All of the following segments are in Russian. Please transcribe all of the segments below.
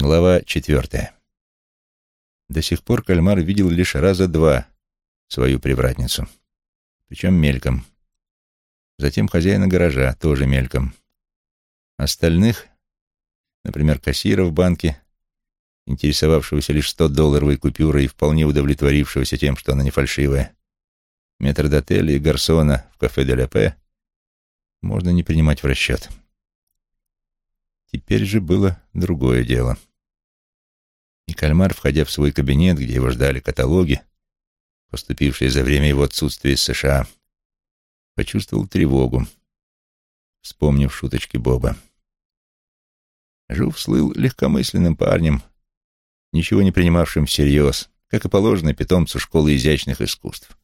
Глава четвертая. До сих пор кальмар видел лишь раза два свою привратницу, причем мельком. Затем хозяина гаража, тоже мельком. Остальных, например, кассира в банке, интересовавшегося лишь 100-долларовой купюрой и вполне удовлетворившегося тем, что она не фальшивая, метрдотеля и гарсона в кафе де Пе, можно не принимать в расчет. Теперь же было другое дело. И кальмар, входя в свой кабинет, где его ждали каталоги, поступившие за время его отсутствия из США, почувствовал тревогу, вспомнив шуточки Боба. Жув слыл легкомысленным парнем, ничего не принимавшим всерьез, как и положено питомцу школы изящных искусств.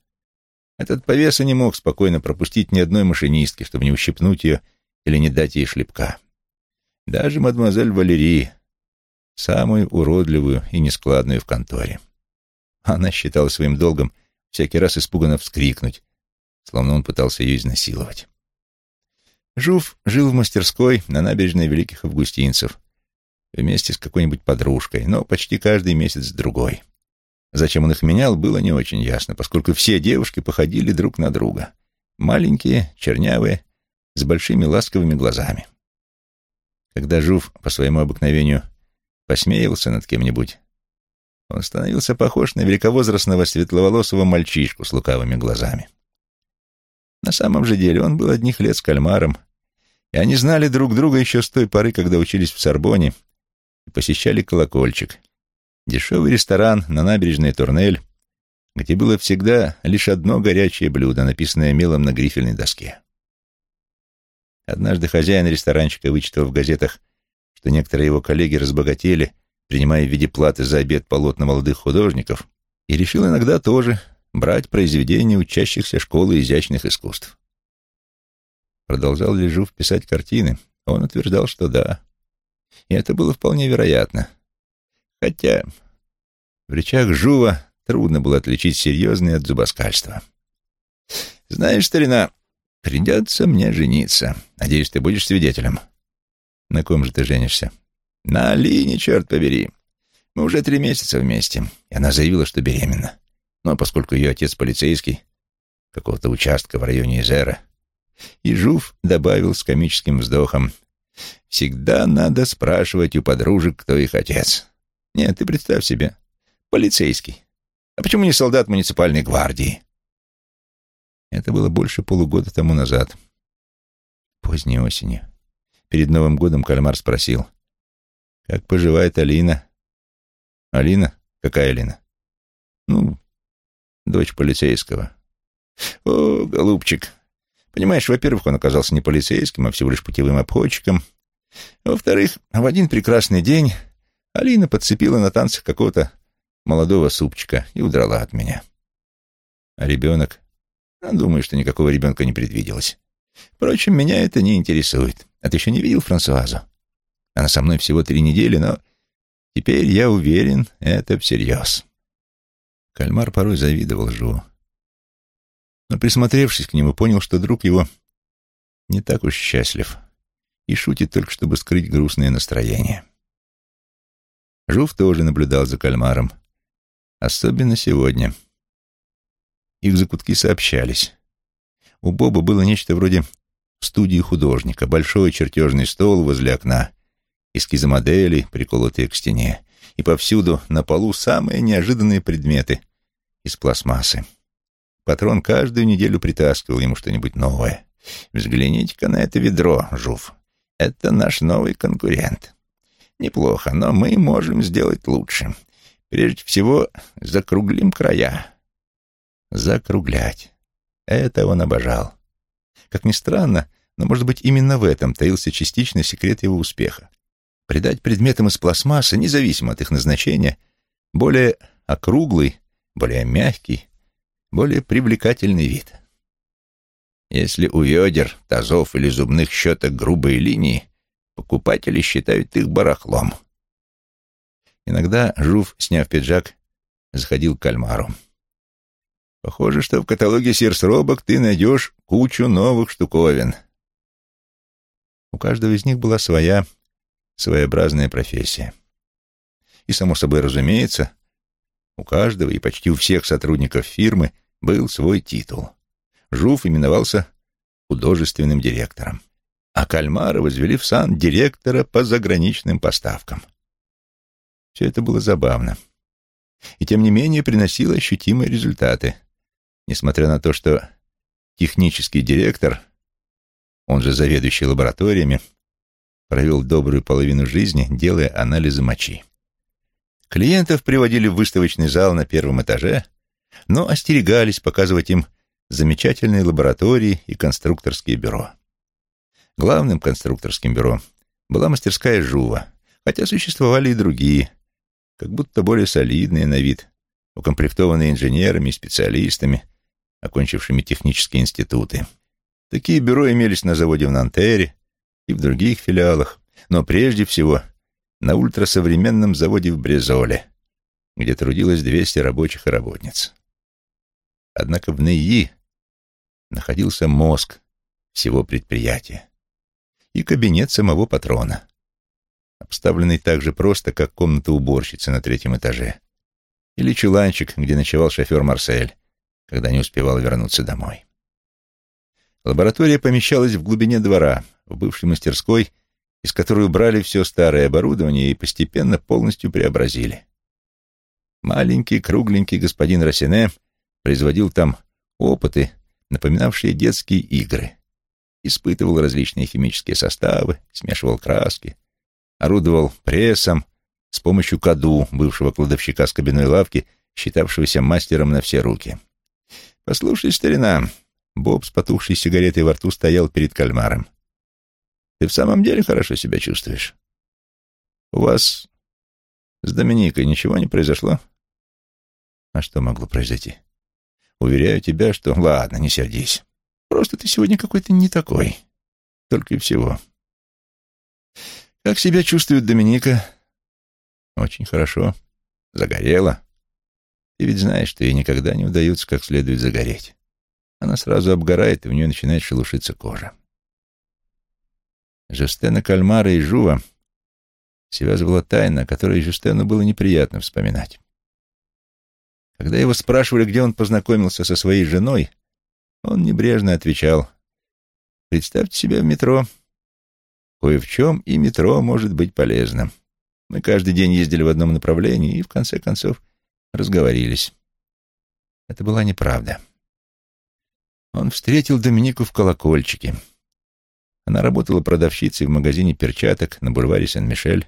Этот повеса не мог спокойно пропустить ни одной машинистки, чтобы не ущипнуть ее или не дать ей шлепка. Даже мадемуазель Валерии, самую уродливую и нескладную в конторе. Она считала своим долгом всякий раз испуганно вскрикнуть, словно он пытался ее изнасиловать. Жув жил в мастерской на набережной Великих Августинцев вместе с какой-нибудь подружкой, но почти каждый месяц с другой. Зачем он их менял, было не очень ясно, поскольку все девушки походили друг на друга. Маленькие, чернявые, с большими ласковыми глазами. Когда Жув по своему обыкновению посмеивался над кем-нибудь, он становился похож на великовозрастного светловолосого мальчишку с лукавыми глазами. На самом же деле он был одних лет с кальмаром, и они знали друг друга еще с той поры, когда учились в Сорбоне и посещали колокольчик, дешевый ресторан на набережной Турнель, где было всегда лишь одно горячее блюдо, написанное мелом на грифельной доске. Однажды хозяин ресторанчика вычитал в газетах, что некоторые его коллеги разбогатели, принимая в виде платы за обед полотна молодых художников, и решил иногда тоже брать произведения учащихся школы изящных искусств. Продолжал ли Жув писать картины? Он утверждал, что да. И это было вполне вероятно. Хотя в речах Жува трудно было отличить серьезное от зубоскальства. «Знаешь, старина, Придется мне жениться. Надеюсь, ты будешь свидетелем. На ком же ты женишься? На Алине, черт побери. Мы уже три месяца вместе, и она заявила, что беременна. Но поскольку ее отец полицейский, какого-то участка в районе Изера, и Жув добавил с комическим вздохом, «Всегда надо спрашивать у подружек, кто их отец. Нет, ты представь себе, полицейский. А почему не солдат муниципальной гвардии? Это было больше полугода тому назад. Поздней осенью. Перед Новым годом кальмар спросил. «Как поживает Алина?» «Алина? Какая Алина?» «Ну, дочь полицейского». «О, голубчик, понимаешь, во-первых, он оказался не полицейским, а всего лишь путевым обходчиком. Во-вторых, в один прекрасный день Алина подцепила на танцах какого-то молодого супчика и удрала от меня. А ребенок? А думаю, что никакого ребенка не предвиделось. Впрочем, меня это не интересует. А ты еще не видел Франсуазу? Она со мной всего три недели, но теперь я уверен, это всерьез. Кальмар порой завидовал Жу. Но, присмотревшись к нему, понял, что друг его не так уж счастлив и шутит только, чтобы скрыть грустное настроение. Жув тоже наблюдал за кальмаром, особенно сегодня — их закутки сообщались. У Боба было нечто вроде студии художника, большой чертежный стол возле окна, эскизы моделей, приколотые к стене, и повсюду на полу самые неожиданные предметы из пластмассы. Патрон каждую неделю притаскивал ему что-нибудь новое. «Взгляните-ка на это ведро, Жув. Это наш новый конкурент. Неплохо, но мы можем сделать лучше. Прежде всего, закруглим края. Закруглять. Это он обожал. Как ни странно, но, может быть, именно в этом таился частичный секрет его успеха. Придать предметам из пластмассы, независимо от их назначения, более округлый, более мягкий, более привлекательный вид. Если у ведер, тазов или зубных щеток грубые линии, покупатели считают их барахлом. Иногда Жув, сняв пиджак, заходил к кальмару. Похоже, что в каталоге Сирс Робок ты найдешь кучу новых штуковин. У каждого из них была своя своеобразная профессия. И, само собой разумеется, у каждого и почти у всех сотрудников фирмы был свой титул. Жуф именовался художественным директором, а Кальмара возвели в сан директора по заграничным поставкам. Все это было забавно. И тем не менее приносило ощутимые результаты, несмотря на то, что технический директор, он же заведующий лабораториями, провел добрую половину жизни, делая анализы мочи. Клиентов приводили в выставочный зал на первом этаже, но остерегались показывать им замечательные лаборатории и конструкторские бюро. Главным конструкторским бюро была мастерская Жува, хотя существовали и другие, как будто более солидные на вид, укомплектованные инженерами и специалистами, окончившими технические институты. Такие бюро имелись на заводе в Нантере и в других филиалах, но прежде всего на ультрасовременном заводе в Брезоле, где трудилось 200 рабочих и работниц. Однако в НИИ находился мозг всего предприятия и кабинет самого патрона, обставленный так же просто, как комната уборщицы на третьем этаже, или чуланчик, где ночевал шофер Марсель, когда не успевал вернуться домой. Лаборатория помещалась в глубине двора, в бывшей мастерской, из которой убрали все старое оборудование и постепенно полностью преобразили. Маленький, кругленький господин Росине производил там опыты, напоминавшие детские игры. Испытывал различные химические составы, смешивал краски, орудовал прессом с помощью Каду, бывшего кладовщика с кабиной лавки, считавшегося мастером на все руки. «Послушай, старина», — Боб с потухшей сигаретой во рту стоял перед кальмаром. «Ты в самом деле хорошо себя чувствуешь? У вас с Доминикой ничего не произошло?» «А что могло произойти?» Уверяю тебя, что... Ладно, не сердись. Просто ты сегодня какой-то не такой. Только и всего. Как себя чувствует Доминика? Очень хорошо. Загорела. Ты ведь знаешь, что ей никогда не удается как следует загореть. Она сразу обгорает, и у нее начинает шелушиться кожа. Жюстена Кальмара и Жува связывала тайна, о которой Жюстену было неприятно вспоминать. Когда его спрашивали, где он познакомился со своей женой, он небрежно отвечал, «Представьте себе в метро. Кое в чем и метро может быть полезным. Мы каждый день ездили в одном направлении и, в конце концов, разговорились». Это была неправда. Он встретил Доминику в колокольчике. Она работала продавщицей в магазине перчаток на бульваре Сен-Мишель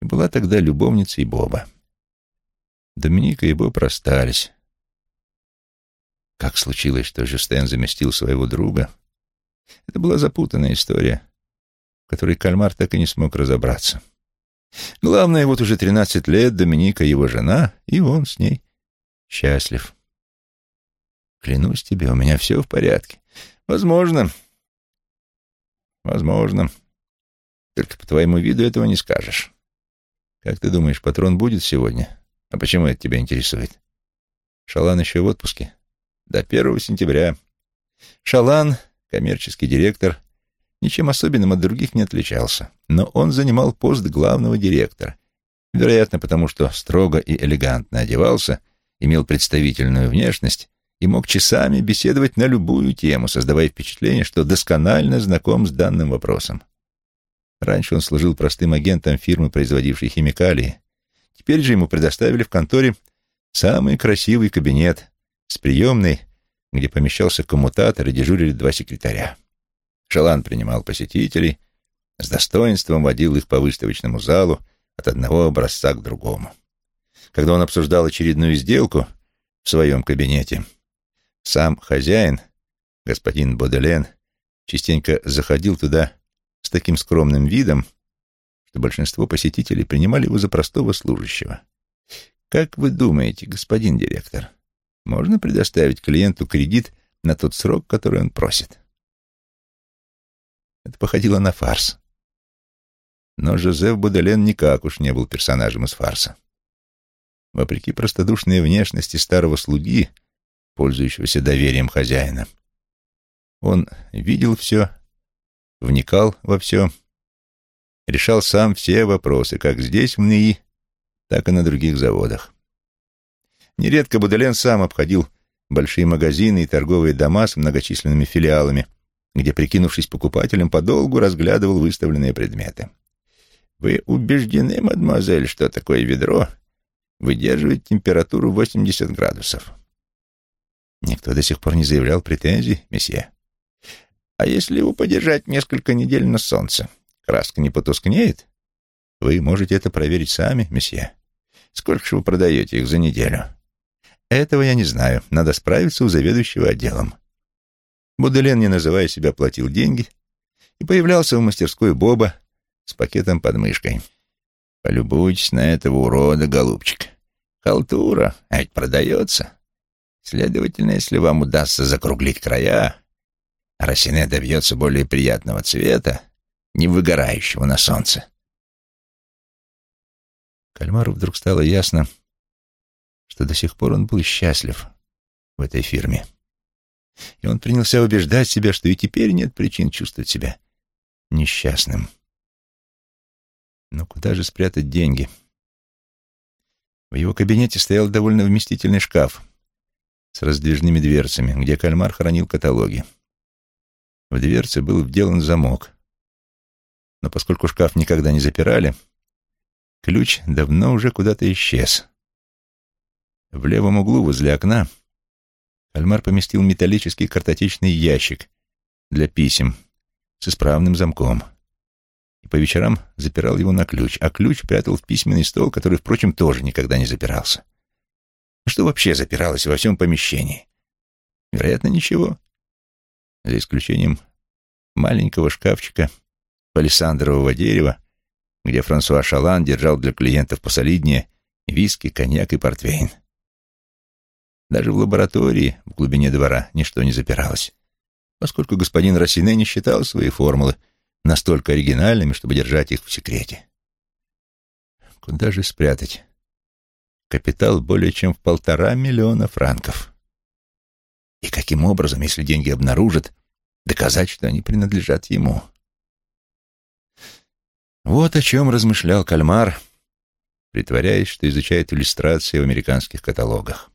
и была тогда любовницей Боба. Доминика и Боб расстались. Как случилось, что Жюстен заместил своего друга? Это была запутанная история, в которой Кальмар так и не смог разобраться. Главное, вот уже тринадцать лет Доминика его жена, и он с ней счастлив. Клянусь тебе, у меня все в порядке. Возможно. Возможно. Только по твоему виду этого не скажешь. Как ты думаешь, патрон будет сегодня? А почему это тебя интересует? Шалан еще в отпуске? До первого сентября. Шалан, коммерческий директор, ничем особенным от других не отличался, но он занимал пост главного директора. Вероятно, потому что строго и элегантно одевался, имел представительную внешность и мог часами беседовать на любую тему, создавая впечатление, что досконально знаком с данным вопросом. Раньше он служил простым агентом фирмы, производившей химикалии, Теперь же ему предоставили в конторе самый красивый кабинет с приемной, где помещался коммутатор и дежурили два секретаря. Шалан принимал посетителей, с достоинством водил их по выставочному залу от одного образца к другому. Когда он обсуждал очередную сделку в своем кабинете, сам хозяин, господин Боделен, частенько заходил туда с таким скромным видом, что большинство посетителей принимали его за простого служащего. Как вы думаете, господин директор, можно предоставить клиенту кредит на тот срок, который он просит? Это походило на фарс. Но Жозеф Боделен никак уж не был персонажем из фарса. Вопреки простодушной внешности старого слуги, пользующегося доверием хозяина, он видел все, вникал во все решал сам все вопросы, как здесь, в НИИ, так и на других заводах. Нередко Буделен сам обходил большие магазины и торговые дома с многочисленными филиалами, где, прикинувшись покупателем, подолгу разглядывал выставленные предметы. «Вы убеждены, мадемуазель, что такое ведро выдерживает температуру 80 градусов?» «Никто до сих пор не заявлял претензий, месье». «А если его подержать несколько недель на солнце, краска не потускнеет?» «Вы можете это проверить сами, месье». «Сколько же вы продаете их за неделю?» «Этого я не знаю. Надо справиться у заведующего отделом». Буделен, не называя себя, платил деньги и появлялся в мастерской Боба с пакетом под мышкой. «Полюбуйтесь на этого урода, голубчик. Халтура, а ведь продается. Следовательно, если вам удастся закруглить края, Росине добьется более приятного цвета, не выгорающего на солнце». Кальмару вдруг стало ясно, что до сих пор он был счастлив в этой фирме. И он принялся убеждать себя, что и теперь нет причин чувствовать себя несчастным. Но куда же спрятать деньги? В его кабинете стоял довольно вместительный шкаф с раздвижными дверцами, где кальмар хранил каталоги. В дверце был вделан замок. Но поскольку шкаф никогда не запирали, ключ давно уже куда-то исчез. В левом углу возле окна Кальмар поместил металлический картотечный ящик для писем с исправным замком и по вечерам запирал его на ключ, а ключ прятал в письменный стол, который, впрочем, тоже никогда не запирался. Что вообще запиралось во всем помещении? Вероятно, ничего. За исключением маленького шкафчика палисандрового дерева, где Франсуа Шалан держал для клиентов посолиднее виски, коньяк и портвейн. Даже в лаборатории в глубине двора ничто не запиралось, поскольку господин Рассине не считал свои формулы настолько оригинальными, чтобы держать их в секрете. Куда же спрятать? Капитал более чем в полтора миллиона франков. И каким образом, если деньги обнаружат, доказать, что они принадлежат ему? Вот о чем размышлял Кальмар, притворяясь, что изучает иллюстрации в американских каталогах.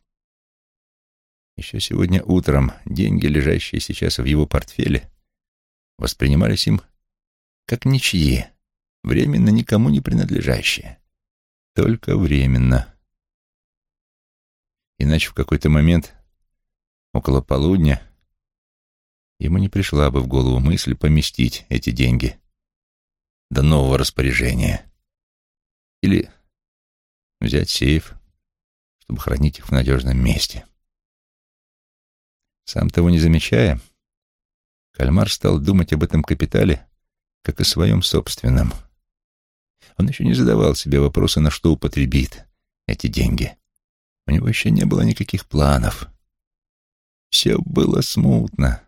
Еще сегодня утром деньги, лежащие сейчас в его портфеле, воспринимались им как ничьи, временно никому не принадлежащие. Только временно. Иначе в какой-то момент, около полудня, ему не пришла бы в голову мысль поместить эти деньги до нового распоряжения. Или взять сейф, чтобы хранить их в надежном месте. Сам того не замечая, Кальмар стал думать об этом капитале, как о своем собственном. Он еще не задавал себе вопроса, на что употребит эти деньги. У него еще не было никаких планов. Все было смутно.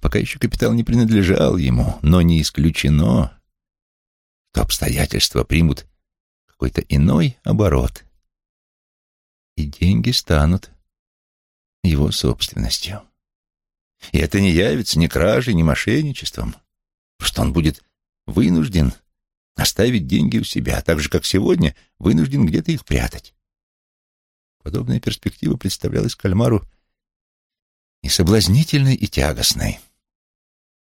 Пока еще капитал не принадлежал ему, но не исключено, что обстоятельства примут какой-то иной оборот. И деньги станут его собственностью. И это не явится ни кражей, ни мошенничеством, что он будет вынужден оставить деньги у себя, так же, как сегодня вынужден где-то их прятать. Подобная перспектива представлялась Кальмару и соблазнительной, и тягостной.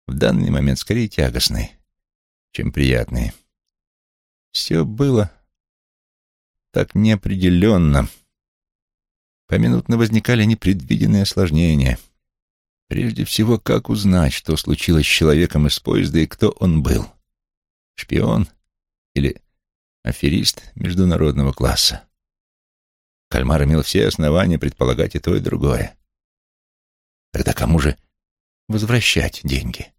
В данный момент скорее тягостной, чем приятной. Все было так неопределенно, Поминутно возникали непредвиденные осложнения. Прежде всего, как узнать, что случилось с человеком из поезда и кто он был? Шпион или аферист международного класса? Кальмар имел все основания предполагать и то, и другое. Тогда кому же возвращать деньги?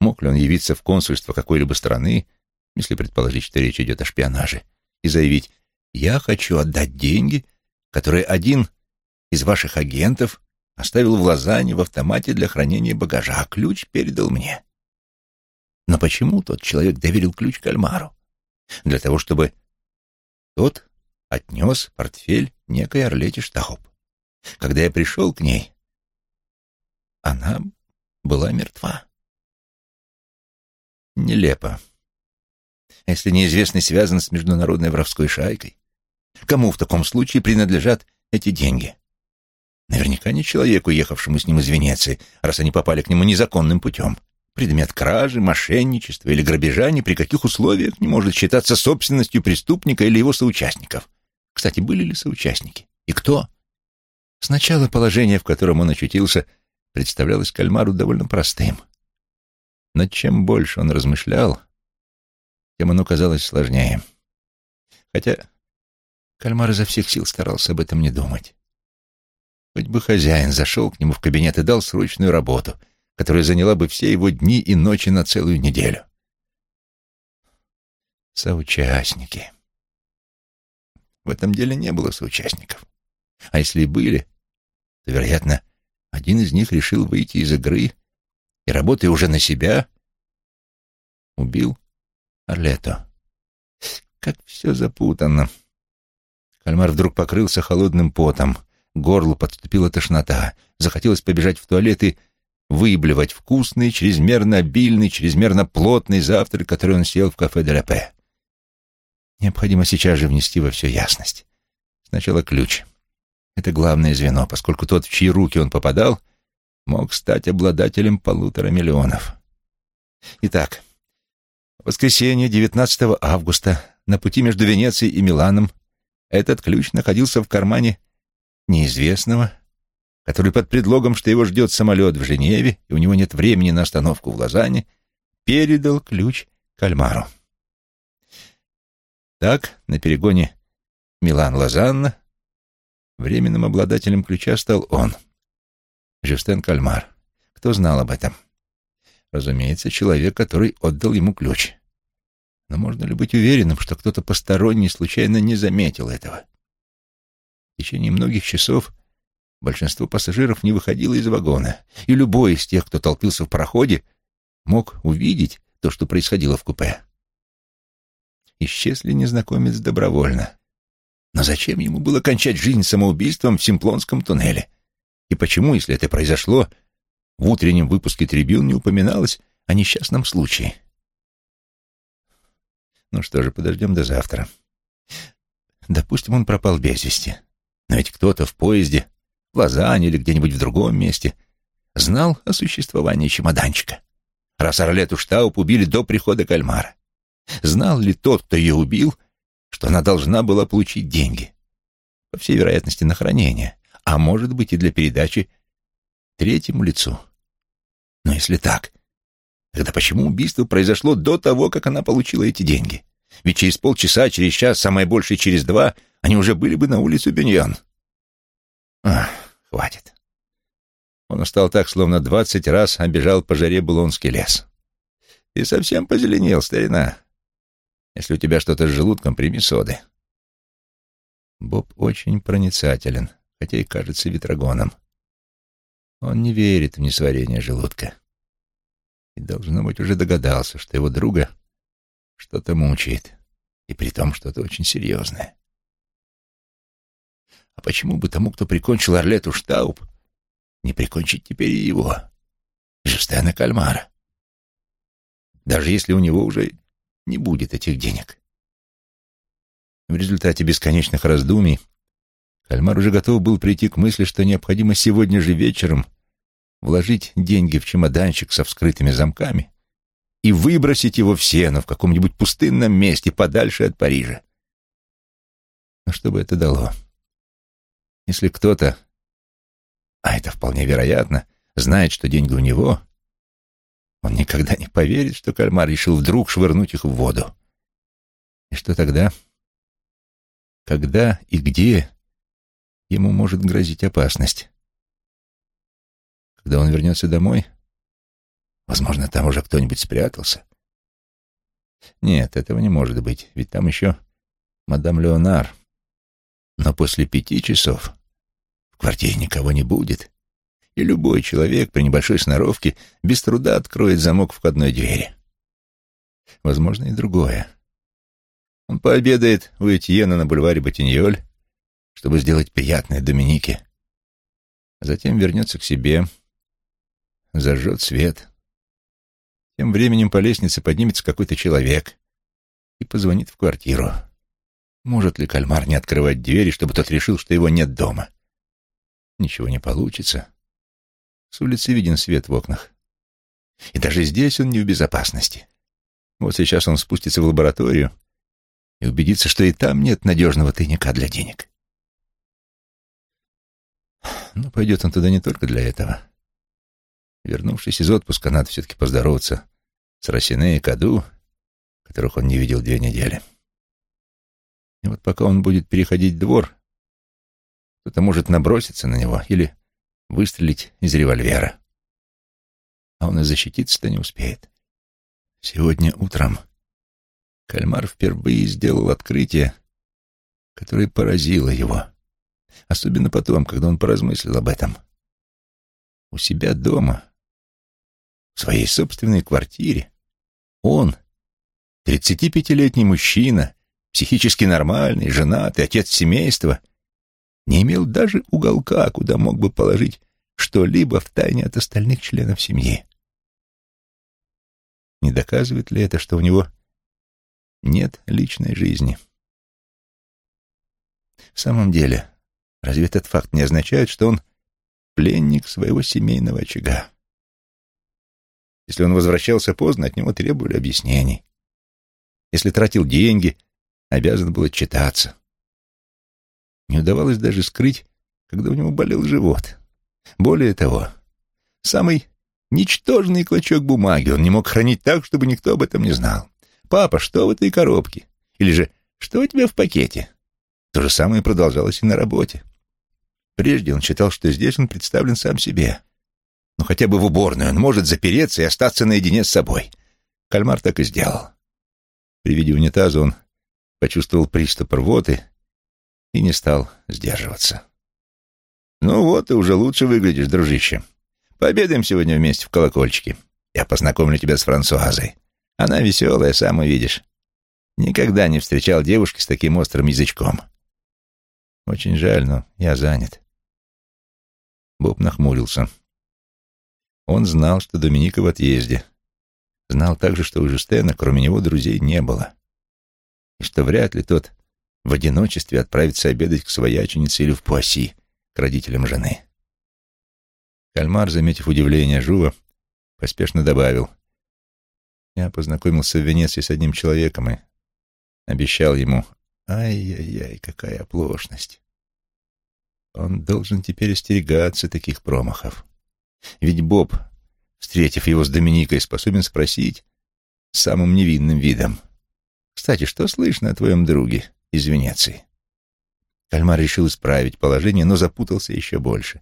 Мог ли он явиться в консульство какой-либо страны, если предположить, что речь идет о шпионаже, и заявить «Я хочу отдать деньги который один из ваших агентов оставил в Лозанне в автомате для хранения багажа, а ключ передал мне. Но почему тот человек доверил ключ кальмару? Для того, чтобы тот отнес портфель некой Орлете Штауб. Когда я пришел к ней, она была мертва. Нелепо. если неизвестный связан с международной воровской шайкой? Кому в таком случае принадлежат эти деньги? Наверняка не человеку, ехавшему с ним из Венеции, раз они попали к нему незаконным путем. Предмет кражи, мошенничества или грабежа ни при каких условиях не может считаться собственностью преступника или его соучастников. Кстати, были ли соучастники? И кто? Сначала положение, в котором он очутился, представлялось Кальмару довольно простым. Но чем больше он размышлял, тем оно казалось сложнее. Хотя Кальмар изо всех сил старался об этом не думать. Хоть бы хозяин зашел к нему в кабинет и дал срочную работу, которая заняла бы все его дни и ночи на целую неделю. Соучастники. В этом деле не было соучастников. А если и были, то, вероятно, один из них решил выйти из игры и, работая уже на себя, убил Орлето. Как все запутанно. Кальмар вдруг покрылся холодным потом — горлу подступила тошнота. Захотелось побежать в туалет и выблевать вкусный, чрезмерно обильный, чрезмерно плотный завтрак, который он съел в кафе де Пе. Необходимо сейчас же внести во все ясность. Сначала ключ. Это главное звено, поскольку тот, в чьи руки он попадал, мог стать обладателем полутора миллионов. Итак, в воскресенье 19 августа на пути между Венецией и Миланом этот ключ находился в кармане неизвестного, который под предлогом, что его ждет самолет в Женеве, и у него нет времени на остановку в Лозанне, передал ключ Кальмару. Так, на перегоне Милан-Лозанна временным обладателем ключа стал он, Жюстен Кальмар. Кто знал об этом? Разумеется, человек, который отдал ему ключ. Но можно ли быть уверенным, что кто-то посторонний случайно не заметил этого? В течение многих часов большинство пассажиров не выходило из вагона, и любой из тех, кто толпился в проходе, мог увидеть то, что происходило в купе. Исчез ли незнакомец добровольно? Но зачем ему было кончать жизнь самоубийством в Симплонском туннеле? И почему, если это произошло, в утреннем выпуске «Трибюн» не упоминалось о несчастном случае? Ну что же, подождем до завтра. Допустим, он пропал без вести. Но ведь кто-то в поезде, в Лозанне или где-нибудь в другом месте знал о существовании чемоданчика. Раз Орлету Штауп убили до прихода кальмара. Знал ли тот, кто ее убил, что она должна была получить деньги? По всей вероятности, на хранение, а может быть и для передачи третьему лицу. Но если так, тогда почему убийство произошло до того, как она получила эти деньги? Ведь через полчаса, через час, самое большее через два, они уже были бы на улице Беньон. Ах, хватит. Он устал так, словно двадцать раз обежал по жаре Булонский лес. Ты совсем позеленел, старина. Если у тебя что-то с желудком, прими соды. Боб очень проницателен, хотя и кажется ветрогоном. Он не верит в несварение желудка. И, должно быть, уже догадался, что его друга что-то мучает, и при том что-то очень серьезное. А почему бы тому, кто прикончил Орлету Штауб, не прикончить теперь и его, Жюстена Кальмара? Даже если у него уже не будет этих денег. В результате бесконечных раздумий Кальмар уже готов был прийти к мысли, что необходимо сегодня же вечером вложить деньги в чемоданчик со вскрытыми замками и выбросить его в сено в каком-нибудь пустынном месте подальше от Парижа. Но что бы это дало? Если кто-то, а это вполне вероятно, знает, что деньги у него, он никогда не поверит, что кальмар решил вдруг швырнуть их в воду. И что тогда? Когда и где ему может грозить опасность? Когда он вернется домой? Возможно, там уже кто-нибудь спрятался. Нет, этого не может быть, ведь там еще мадам Леонар. Но после пяти часов в квартире никого не будет, и любой человек при небольшой сноровке без труда откроет замок входной двери. Возможно, и другое. Он пообедает у Этьена на бульваре Ботиньоль, чтобы сделать приятное Доминике, а затем вернется к себе, зажжет свет. Тем временем по лестнице поднимется какой-то человек и позвонит в квартиру. Может ли кальмар не открывать двери, чтобы тот решил, что его нет дома? Ничего не получится. С улицы виден свет в окнах. И даже здесь он не в безопасности. Вот сейчас он спустится в лабораторию и убедится, что и там нет надежного тайника для денег. Но пойдет он туда не только для этого. Вернувшись из отпуска, надо все-таки поздороваться с Росине и Каду, которых он не видел две недели. И вот пока он будет переходить двор, кто-то может наброситься на него или выстрелить из револьвера. А он и защититься-то не успеет. Сегодня утром кальмар впервые сделал открытие, которое поразило его. Особенно потом, когда он поразмыслил об этом. У себя дома, в своей собственной квартире, он, 35-летний мужчина, психически нормальный, женатый, отец семейства, не имел даже уголка, куда мог бы положить что-либо в тайне от остальных членов семьи. Не доказывает ли это, что у него нет личной жизни? В самом деле, разве этот факт не означает, что он пленник своего семейного очага? Если он возвращался поздно, от него требовали объяснений. Если тратил деньги, обязан был отчитаться. Не удавалось даже скрыть, когда у него болел живот. Более того, самый ничтожный клочок бумаги он не мог хранить так, чтобы никто об этом не знал. «Папа, что в этой коробке?» Или же «Что у тебя в пакете?» То же самое продолжалось и на работе. Прежде он считал, что здесь он представлен сам себе. Но хотя бы в уборную он может запереться и остаться наедине с собой. Кальмар так и сделал. При виде унитаза он почувствовал приступ рвоты и не стал сдерживаться. «Ну вот, ты уже лучше выглядишь, дружище. Пообедаем сегодня вместе в колокольчике. Я познакомлю тебя с Франсуазой. Она веселая, сам увидишь. Никогда не встречал девушки с таким острым язычком. Очень жаль, но я занят». Боб нахмурился. Он знал, что Доминика в отъезде. Знал также, что у Жустена, кроме него, друзей не было. И что вряд ли тот в одиночестве отправится обедать к свояченице или в Пуасси, к родителям жены. Кальмар, заметив удивление Жува, поспешно добавил. Я познакомился в Венеции с одним человеком и обещал ему... Ай-яй-яй, какая оплошность. Он должен теперь остерегаться таких промахов. Ведь Боб, встретив его с Доминикой, способен спросить самым невинным видом. «Кстати, что слышно о твоем друге из Венеции?» Кальмар решил исправить положение, но запутался еще больше.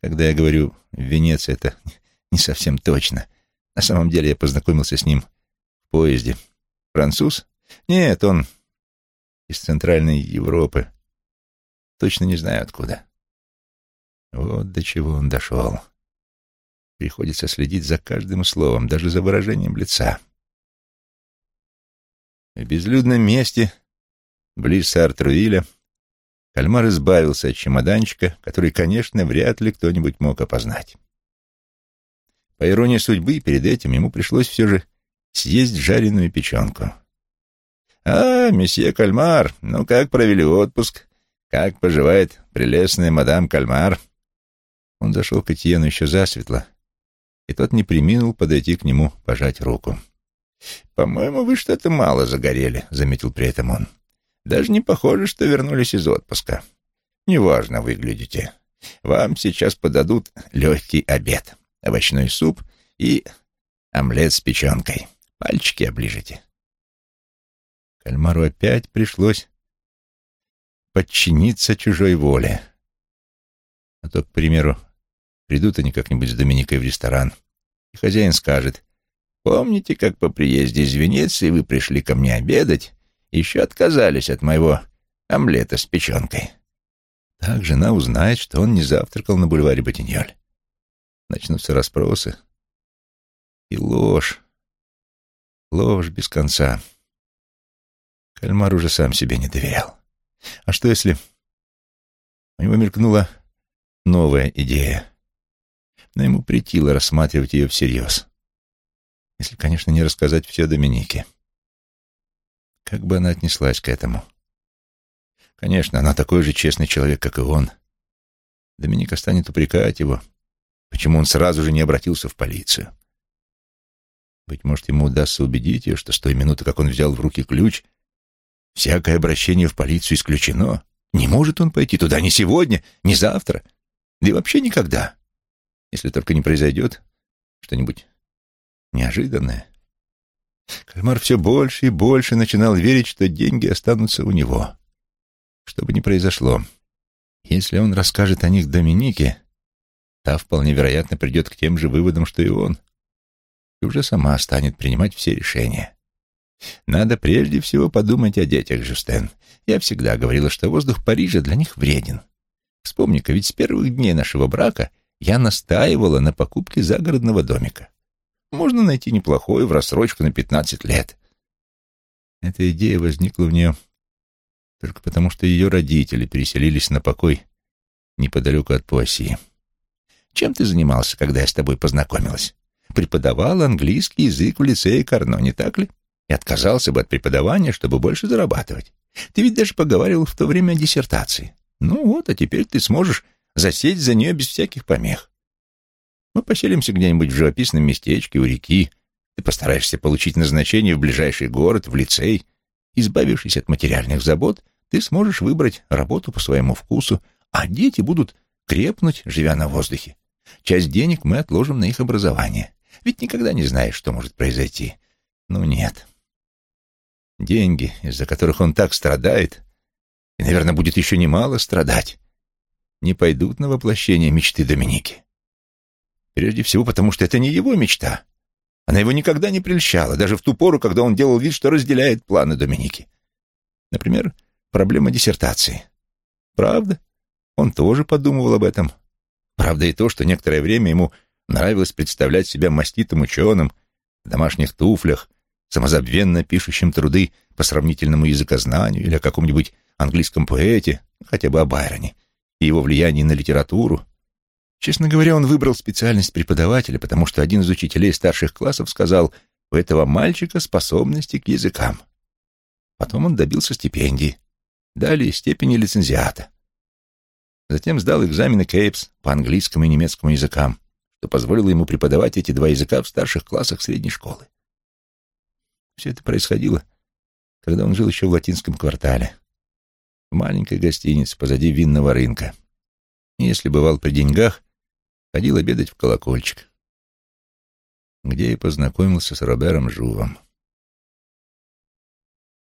Когда я говорю «в Венеции», это не совсем точно. На самом деле я познакомился с ним в поезде. Француз? Нет, он из Центральной Европы. Точно не знаю откуда. Вот до чего он дошел. Приходится следить за каждым словом, даже за выражением лица. В безлюдном месте, близ Сартруиля, кальмар избавился от чемоданчика, который, конечно, вряд ли кто-нибудь мог опознать. По иронии судьбы, перед этим ему пришлось все же съесть жареную печенку. «А, месье Кальмар, ну как провели отпуск? Как поживает прелестная мадам Кальмар?» Он зашел к Этьену еще засветло, и тот не приминул подойти к нему, пожать руку. «По-моему, вы что-то мало загорели», — заметил при этом он. «Даже не похоже, что вернулись из отпуска. Неважно выглядите. Вам сейчас подадут легкий обед, овощной суп и омлет с печенкой. Пальчики оближите». Кальмару опять пришлось подчиниться чужой воле. А то, к примеру, Придут они как-нибудь с Доминикой в ресторан, и хозяин скажет, «Помните, как по приезде из Венеции вы пришли ко мне обедать еще отказались от моего омлета с печенкой?» Так жена узнает, что он не завтракал на бульваре Ботиньоль. Начнутся расспросы. И ложь. Ложь без конца. Кальмар уже сам себе не доверял. А что если... У него мелькнула новая идея но ему притило рассматривать ее всерьез. Если, конечно, не рассказать все Доминике. Как бы она отнеслась к этому? Конечно, она такой же честный человек, как и он. Доминика станет упрекать его, почему он сразу же не обратился в полицию. Быть может, ему удастся убедить ее, что с той минуты, как он взял в руки ключ, всякое обращение в полицию исключено. Не может он пойти туда ни сегодня, ни завтра, да и вообще никогда, если только не произойдет что-нибудь неожиданное. Кальмар все больше и больше начинал верить, что деньги останутся у него. Что бы ни произошло, если он расскажет о них Доминике, та вполне вероятно придет к тем же выводам, что и он, и уже сама станет принимать все решения. Надо прежде всего подумать о детях, Жюстен. Я всегда говорила, что воздух Парижа для них вреден. Вспомни-ка, ведь с первых дней нашего брака я настаивала на покупке загородного домика. Можно найти неплохой в рассрочку на пятнадцать лет. Эта идея возникла в нее только потому, что ее родители переселились на покой неподалеку от Пуасси. Чем ты занимался, когда я с тобой познакомилась? Преподавал английский язык в лицее Карно, не так ли? И отказался бы от преподавания, чтобы больше зарабатывать. Ты ведь даже поговаривал в то время о диссертации. Ну вот, а теперь ты сможешь засесть за нее без всяких помех. Мы поселимся где-нибудь в живописном местечке у реки. Ты постараешься получить назначение в ближайший город, в лицей. Избавившись от материальных забот, ты сможешь выбрать работу по своему вкусу, а дети будут крепнуть, живя на воздухе. Часть денег мы отложим на их образование. Ведь никогда не знаешь, что может произойти. Ну нет. Деньги, из-за которых он так страдает, и, наверное, будет еще немало страдать, не пойдут на воплощение мечты Доминики. Прежде всего потому, что это не его мечта. Она его никогда не прельщала, даже в ту пору, когда он делал вид, что разделяет планы Доминики. Например, проблема диссертации. Правда, он тоже подумывал об этом. Правда и то, что некоторое время ему нравилось представлять себя маститым ученым в домашних туфлях, самозабвенно пишущим труды по сравнительному языкознанию или о каком-нибудь английском поэте, хотя бы о Байроне, и его влиянии на литературу. Честно говоря, он выбрал специальность преподавателя, потому что один из учителей старших классов сказал, у этого мальчика способности к языкам. Потом он добился стипендии, далее степени лицензиата. Затем сдал экзамены Кейпс по английскому и немецкому языкам, что позволило ему преподавать эти два языка в старших классах средней школы. Все это происходило, когда он жил еще в латинском квартале, в маленькой гостинице позади винного рынка. И если бывал при деньгах, ходил обедать в колокольчик, где и познакомился с Робером Жувом.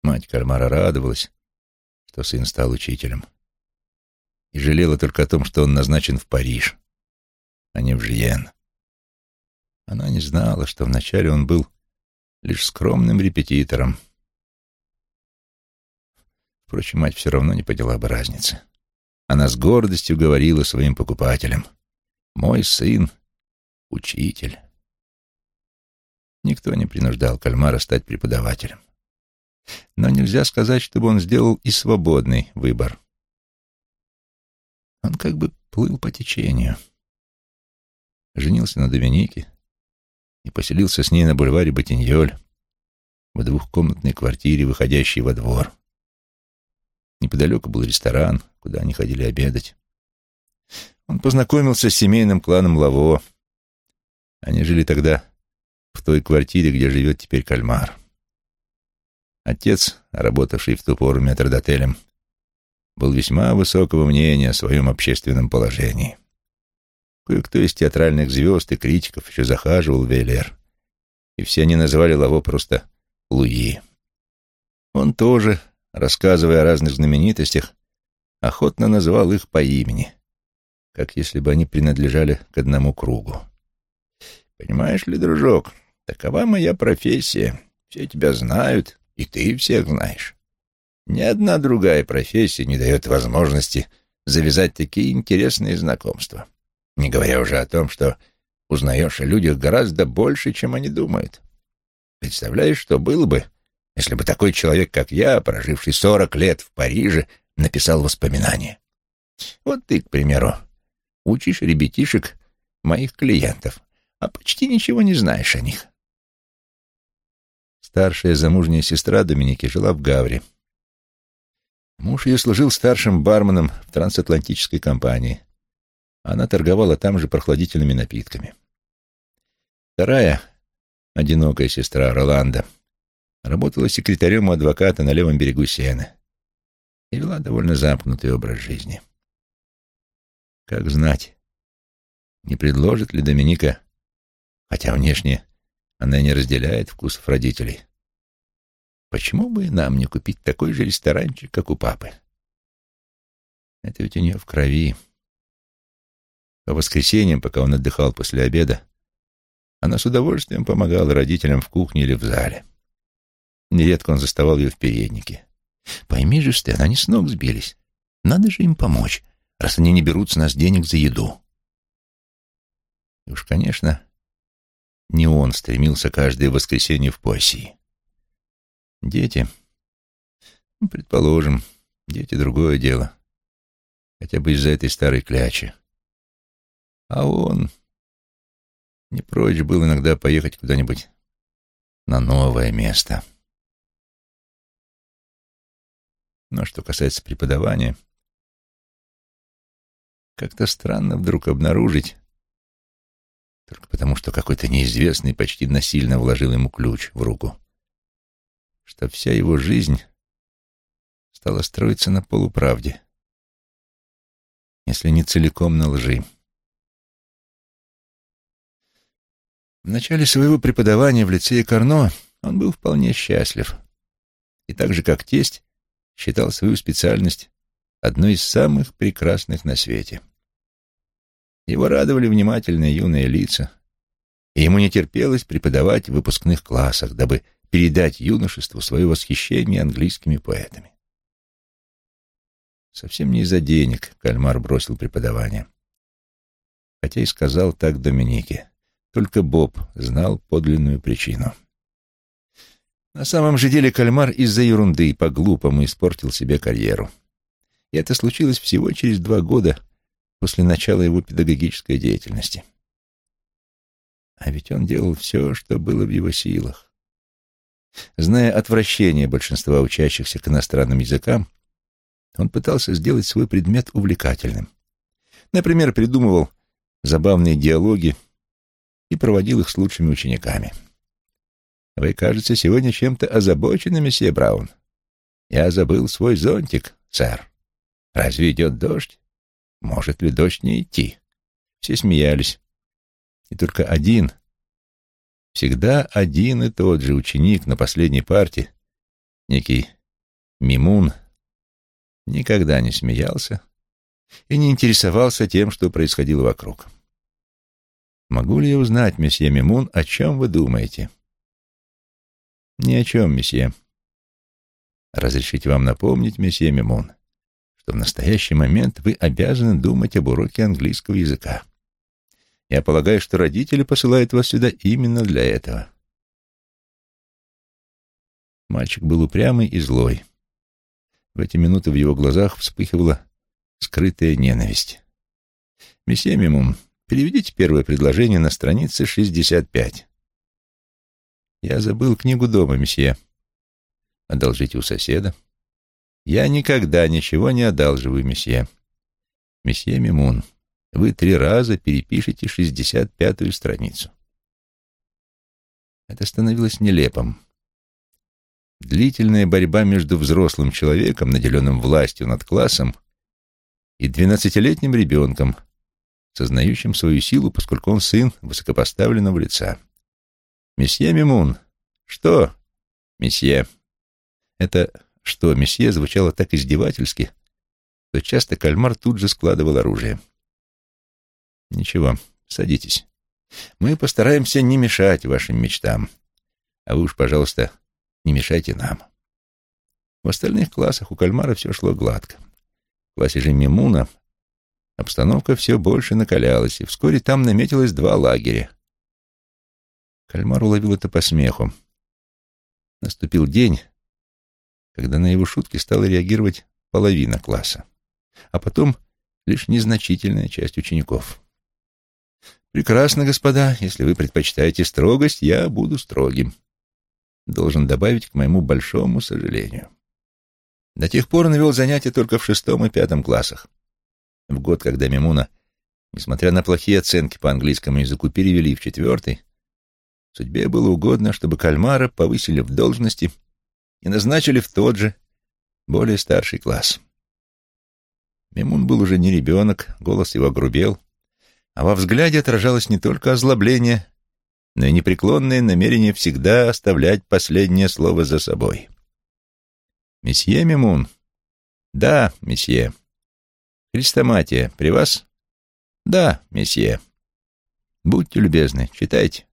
Мать Кальмара радовалась, что сын стал учителем, и жалела только о том, что он назначен в Париж, а не в Жиен. Она не знала, что вначале он был лишь скромным репетитором. Впрочем, мать все равно не поняла бы разницы. Она с гордостью говорила своим покупателям. «Мой сын — учитель». Никто не принуждал Кальмара стать преподавателем. Но нельзя сказать, чтобы он сделал и свободный выбор. Он как бы плыл по течению. Женился на Доминике и поселился с ней на бульваре Ботиньоль в двухкомнатной квартире, выходящей во двор. Неподалеку был ресторан, куда они ходили обедать. Он познакомился с семейным кланом Лаво. Они жили тогда в той квартире, где живет теперь Кальмар. Отец, работавший в ту пору метрдотелем, был весьма высокого мнения о своем общественном положении. Кое-кто из театральных звезд и критиков еще захаживал в Велер, и все они называли Лаво просто Луи. Он тоже рассказывая о разных знаменитостях, охотно называл их по имени, как если бы они принадлежали к одному кругу. «Понимаешь ли, дружок, такова моя профессия. Все тебя знают, и ты всех знаешь. Ни одна другая профессия не дает возможности завязать такие интересные знакомства. Не говоря уже о том, что узнаешь о людях гораздо больше, чем они думают. Представляешь, что было бы, если бы такой человек, как я, проживший сорок лет в Париже, написал воспоминания. Вот ты, к примеру, учишь ребятишек моих клиентов, а почти ничего не знаешь о них. Старшая замужняя сестра Доминики жила в Гавре. Муж ее служил старшим барменом в трансатлантической компании. Она торговала там же прохладительными напитками. Вторая, одинокая сестра Роланда, работала секретарем у адвоката на левом берегу Сены и вела довольно замкнутый образ жизни. Как знать, не предложит ли Доминика, хотя внешне она не разделяет вкусов родителей, почему бы нам не купить такой же ресторанчик, как у папы? Это ведь у нее в крови. По воскресеньям, пока он отдыхал после обеда, она с удовольствием помогала родителям в кухне или в зале. Нередко он заставал ее в переднике. «Пойми же, Стэн, они с ног сбились. Надо же им помочь, раз они не берут с нас денег за еду». И уж, конечно, не он стремился каждое воскресенье в поэзии. Дети, ну, предположим, дети — другое дело. Хотя бы из-за этой старой клячи. А он не прочь был иногда поехать куда-нибудь на новое место. Но что касается преподавания, как-то странно вдруг обнаружить, только потому что какой-то неизвестный почти насильно вложил ему ключ в руку, что вся его жизнь стала строиться на полуправде, если не целиком на лжи. В начале своего преподавания в лицее Карно он был вполне счастлив. И так же, как тесть, считал свою специальность одной из самых прекрасных на свете. Его радовали внимательные юные лица, и ему не терпелось преподавать в выпускных классах, дабы передать юношеству свое восхищение английскими поэтами. Совсем не из-за денег Кальмар бросил преподавание. Хотя и сказал так Доминике. Только Боб знал подлинную причину. На самом же деле Кальмар из-за ерунды по-глупому испортил себе карьеру. И это случилось всего через два года после начала его педагогической деятельности. А ведь он делал все, что было в его силах. Зная отвращение большинства учащихся к иностранным языкам, он пытался сделать свой предмет увлекательным. Например, придумывал забавные диалоги и проводил их с лучшими учениками. «Вы, кажется, сегодня чем-то озабочены, месье Браун. Я забыл свой зонтик, сэр. Разве идет дождь? Может ли дождь не идти?» Все смеялись. И только один, всегда один и тот же ученик на последней парте, некий Мимун, никогда не смеялся и не интересовался тем, что происходило вокруг. «Могу ли я узнать, месье Мимун, о чем вы думаете?» «Ни о чем, месье. Разрешите вам напомнить, месье Мимун, что в настоящий момент вы обязаны думать об уроке английского языка. Я полагаю, что родители посылают вас сюда именно для этого». Мальчик был упрямый и злой. В эти минуты в его глазах вспыхивала скрытая ненависть. «Месье Мимум, переведите первое предложение на странице 65». «Я забыл книгу дома, месье». «Одолжите у соседа». «Я никогда ничего не одалживаю, месье». «Месье Мимун, вы три раза перепишете 65-ю страницу». Это становилось нелепым. Длительная борьба между взрослым человеком, наделенным властью над классом, и двенадцатилетним ребенком, сознающим свою силу, поскольку он сын высокопоставленного лица. «Месье Мимун!» «Что?» «Месье!» Это «что, месье» звучало так издевательски, что часто кальмар тут же складывал оружие. «Ничего, садитесь. Мы постараемся не мешать вашим мечтам. А вы уж, пожалуйста, не мешайте нам. В остальных классах у кальмара все шло гладко. В классе же Мимуна обстановка все больше накалялась, и вскоре там наметилось два лагеря. Кальмар уловил это по смеху. Наступил день, когда на его шутки стала реагировать половина класса, а потом лишь незначительная часть учеников. «Прекрасно, господа, если вы предпочитаете строгость, я буду строгим. должен добавить к моему большому сожалению. До тех пор он вел занятия только в шестом и пятом классах. В год, когда Мимуна, несмотря на плохие оценки по английскому языку, перевели в четвертый, судьбе было угодно, чтобы Кальмара повысили в должности и назначили в тот же, более старший класс. Мимун был уже не ребенок, голос его грубел, а во взгляде отражалось не только озлобление, но и непреклонное намерение всегда оставлять последнее слово за собой. «Месье Мимун?» «Да, месье». «Христоматия при вас?» «Да, месье». «Будьте любезны, читайте».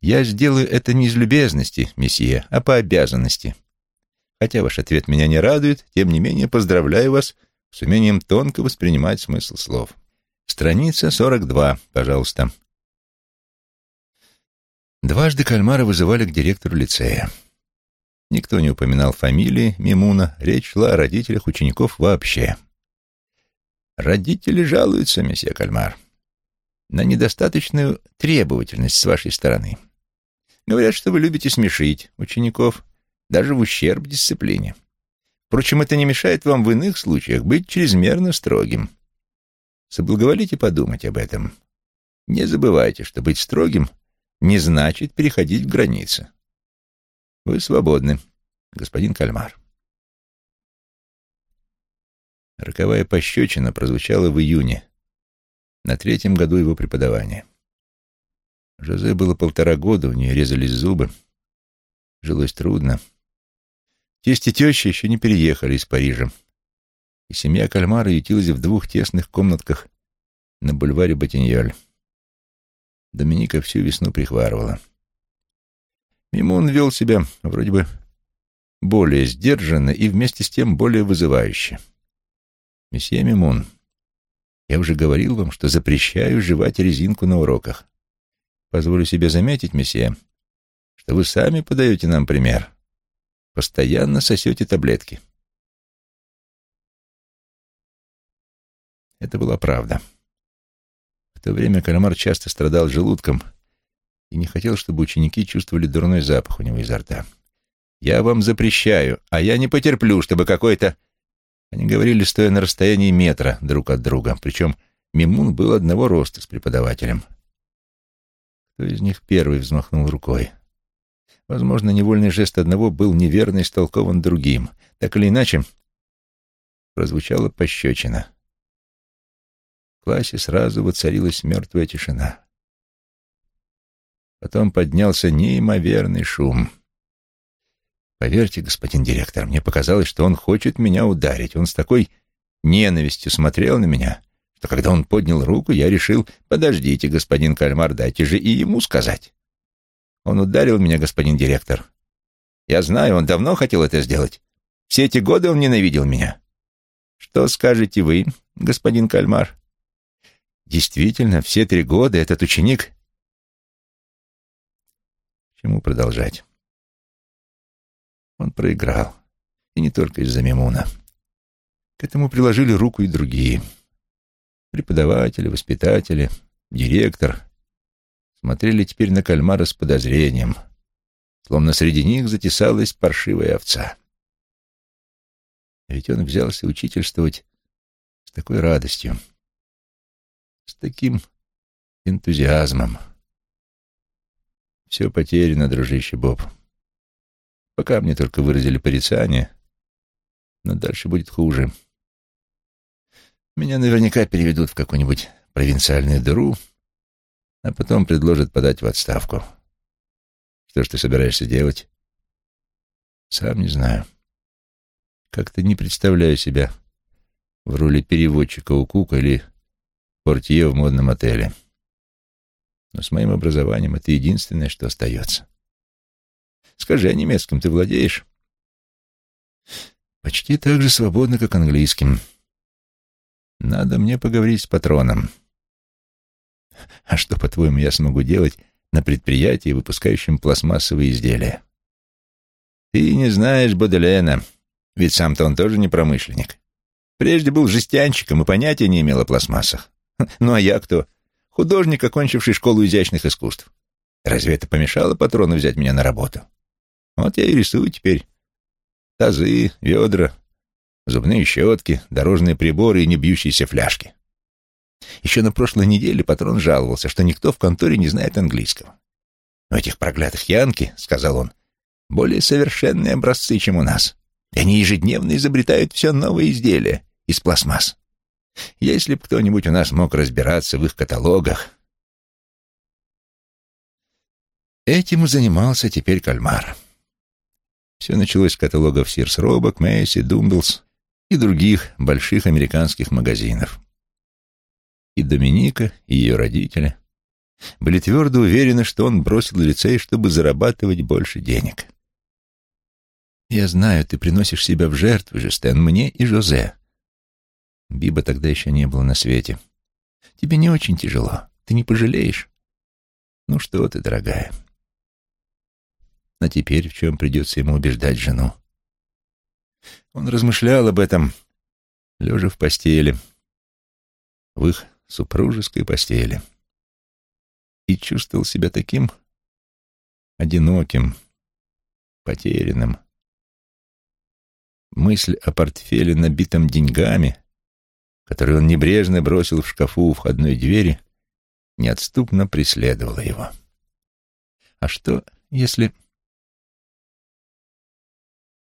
«Я сделаю это не из любезности, месье, а по обязанности. Хотя ваш ответ меня не радует, тем не менее поздравляю вас с умением тонко воспринимать смысл слов. Страница 42, пожалуйста. Дважды кальмара вызывали к директору лицея. Никто не упоминал фамилии Мимуна, речь шла о родителях учеников вообще. «Родители жалуются, месье Кальмар, на недостаточную требовательность с вашей стороны. Говорят, что вы любите смешить учеников, даже в ущерб дисциплине. Впрочем, это не мешает вам в иных случаях быть чрезмерно строгим. Соблаговолите подумать об этом. Не забывайте, что быть строгим не значит переходить границы. Вы свободны, господин Кальмар. Роковая пощечина прозвучала в июне, на третьем году его преподавания. Жозе было полтора года, у нее резались зубы. Жилось трудно. Тесть и теща еще не переехали из Парижа, и семья Кальмара ютилась в двух тесных комнатках на бульваре Ботиньоль. Доминика всю весну прихварывала. Мимун вел себя вроде бы более сдержанно и вместе с тем более вызывающе. «Месье Мимун, я уже говорил вам, что запрещаю жевать резинку на уроках. Позволю себе заметить, месье, что вы сами подаете нам пример. Постоянно сосете таблетки. Это была правда. В то время Каламар часто страдал желудком и не хотел, чтобы ученики чувствовали дурной запах у него изо рта. «Я вам запрещаю, а я не потерплю, чтобы какой-то...» Они говорили, стоя на расстоянии метра друг от друга, причем Мимун был одного роста с преподавателем. Кто из них первый взмахнул рукой? Возможно, невольный жест одного был неверно истолкован другим. Так или иначе, прозвучала пощечина. В классе сразу воцарилась мертвая тишина. Потом поднялся неимоверный шум. Поверьте, господин директор, мне показалось, что он хочет меня ударить. Он с такой ненавистью смотрел на меня, что когда он поднял руку, я решил, подождите, господин Кальмар, дайте же и ему сказать. Он ударил меня, господин директор. Я знаю, он давно хотел это сделать. Все эти годы он ненавидел меня. Что скажете вы, господин Кальмар? Действительно, все три года этот ученик... Чему продолжать? Он проиграл. И не только из-за Мемуна. К этому приложили руку и другие. Преподаватели, воспитатели, директор, смотрели теперь на кальмара с подозрением, словно среди них затесалась паршивая овца. Ведь он взялся учительствовать с такой радостью, с таким энтузиазмом. Все потеряно, дружище Боб. Пока мне только выразили порицание, но дальше будет хуже. Меня наверняка переведут в какую-нибудь провинциальную дыру, а потом предложат подать в отставку. Что ж ты собираешься делать? Сам не знаю. Как-то не представляю себя в роли переводчика у Кука или портье в модном отеле. Но с моим образованием это единственное, что остается. Скажи, а немецким ты владеешь? Почти так же свободно, как английским. Надо мне поговорить с патроном. А что, по-твоему, я смогу делать на предприятии, выпускающем пластмассовые изделия? Ты не знаешь Боделена, ведь сам-то он тоже не промышленник. Прежде был жестянщиком и понятия не имел о пластмассах. Ну а я кто? Художник, окончивший школу изящных искусств. Разве это помешало патрону взять меня на работу? Вот я и рисую теперь. Тазы, ведра, зубные щетки, дорожные приборы и небьющиеся фляжки. Еще на прошлой неделе патрон жаловался, что никто в конторе не знает английского. «У этих проклятых янки, — сказал он, — более совершенные образцы, чем у нас. И они ежедневно изобретают все новые изделия из пластмасс. Если б кто-нибудь у нас мог разбираться в их каталогах...» Этим и занимался теперь кальмар. Все началось с каталогов Сирс Робок, Мэйси, Думблс и других больших американских магазинов. И Доминика, и ее родители были твердо уверены, что он бросил лицей, чтобы зарабатывать больше денег. «Я знаю, ты приносишь себя в жертву, Жестен, мне и Жозе». Биба тогда еще не было на свете. «Тебе не очень тяжело. Ты не пожалеешь?» «Ну что ты, дорогая?» А теперь в чем придется ему убеждать жену? Он размышлял об этом, лежа в постели, в их супружеской постели, и чувствовал себя таким одиноким, потерянным. Мысль о портфеле, набитом деньгами, который он небрежно бросил в шкафу у входной двери, неотступно преследовала его. А что, если